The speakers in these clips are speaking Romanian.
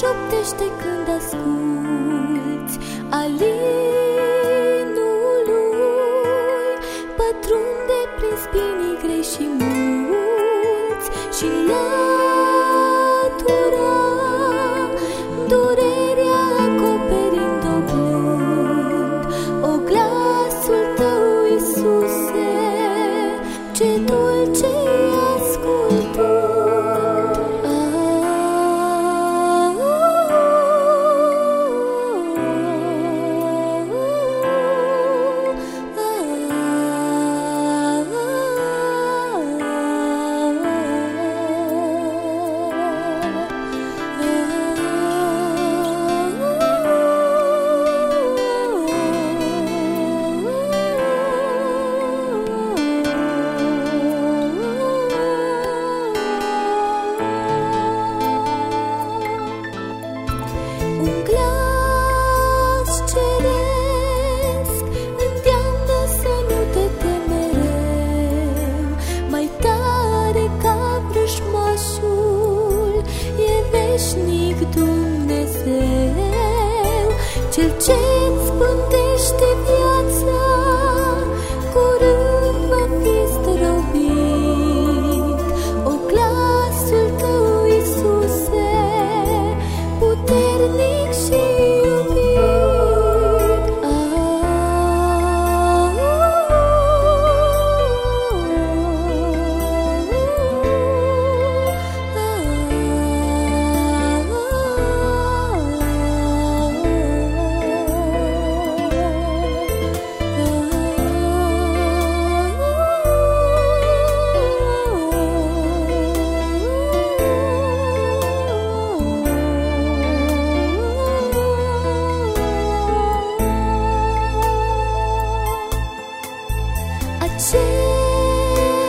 șoptește când asculți Alice și munți și lași. 自己。același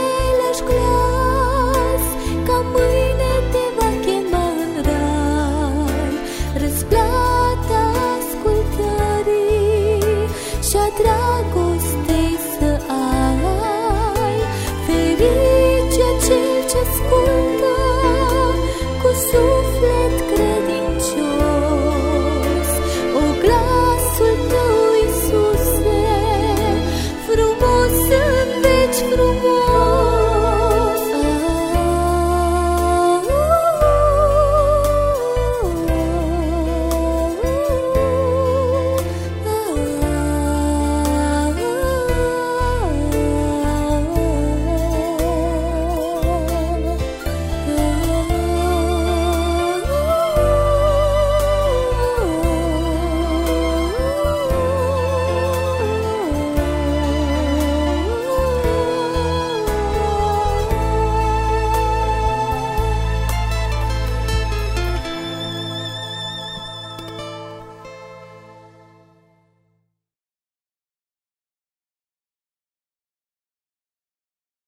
glas Ca mâine te va și a ai. Ferice ce ascultă cu suflet